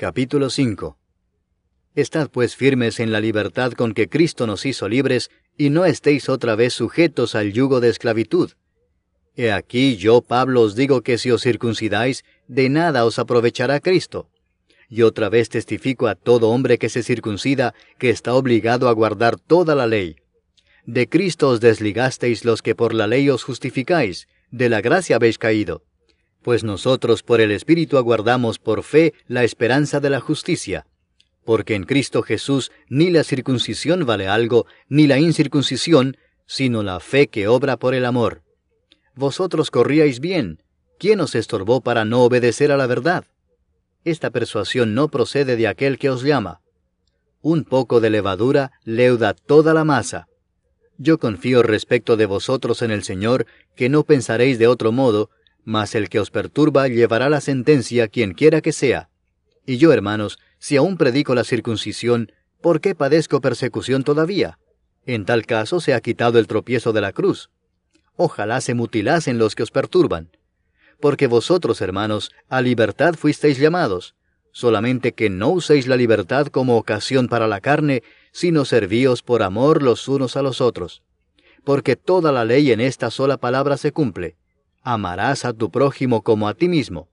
Capítulo 5 Estad pues firmes en la libertad con que Cristo nos hizo libres, y no estéis otra vez sujetos al yugo de esclavitud. He aquí yo, Pablo, os digo que si os circuncidáis, de nada os aprovechará Cristo. Y otra vez testifico a todo hombre que se circuncida que está obligado a guardar toda la ley. De Cristo os desligasteis los que por la ley os justificáis, de la gracia habéis caído pues nosotros por el Espíritu aguardamos por fe la esperanza de la justicia. Porque en Cristo Jesús ni la circuncisión vale algo, ni la incircuncisión, sino la fe que obra por el amor. Vosotros corríais bien. ¿Quién os estorbó para no obedecer a la verdad? Esta persuasión no procede de aquel que os llama. Un poco de levadura leuda toda la masa. Yo confío respecto de vosotros en el Señor, que no pensaréis de otro modo, mas el que os perturba llevará la sentencia quien quiera que sea. Y yo, hermanos, si aún predico la circuncisión, ¿por qué padezco persecución todavía? En tal caso se ha quitado el tropiezo de la cruz. Ojalá se mutilasen los que os perturban. Porque vosotros, hermanos, a libertad fuisteis llamados, solamente que no uséis la libertad como ocasión para la carne, sino servíos por amor los unos a los otros. Porque toda la ley en esta sola palabra se cumple amarás a tu prójimo como a ti mismo.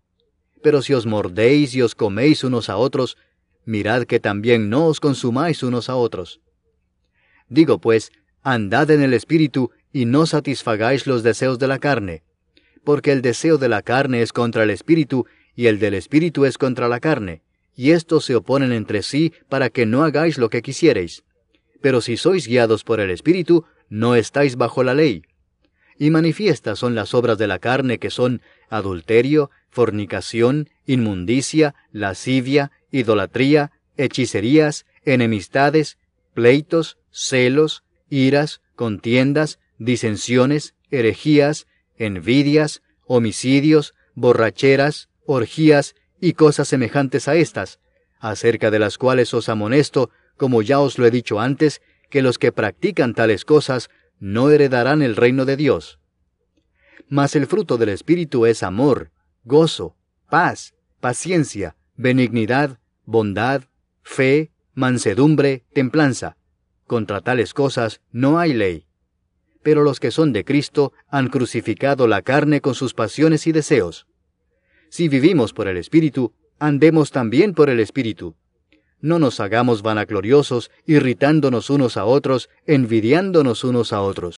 Pero si os mordéis y os coméis unos a otros, mirad que también no os consumáis unos a otros. Digo pues, andad en el Espíritu y no satisfagáis los deseos de la carne, porque el deseo de la carne es contra el Espíritu y el del Espíritu es contra la carne, y estos se oponen entre sí para que no hagáis lo que quisiereis. Pero si sois guiados por el Espíritu, no estáis bajo la ley y manifiestas son las obras de la carne que son adulterio, fornicación, inmundicia, lascivia, idolatría, hechicerías, enemistades, pleitos, celos, iras, contiendas, disensiones, herejías, envidias, homicidios, borracheras, orgías y cosas semejantes a estas, acerca de las cuales os amonesto, como ya os lo he dicho antes, que los que practican tales cosas no heredarán el reino de Dios. Mas el fruto del Espíritu es amor, gozo, paz, paciencia, benignidad, bondad, fe, mansedumbre, templanza. Contra tales cosas no hay ley. Pero los que son de Cristo han crucificado la carne con sus pasiones y deseos. Si vivimos por el Espíritu, andemos también por el Espíritu. No nos hagamos vanagloriosos, irritándonos unos a otros, envidiándonos unos a otros.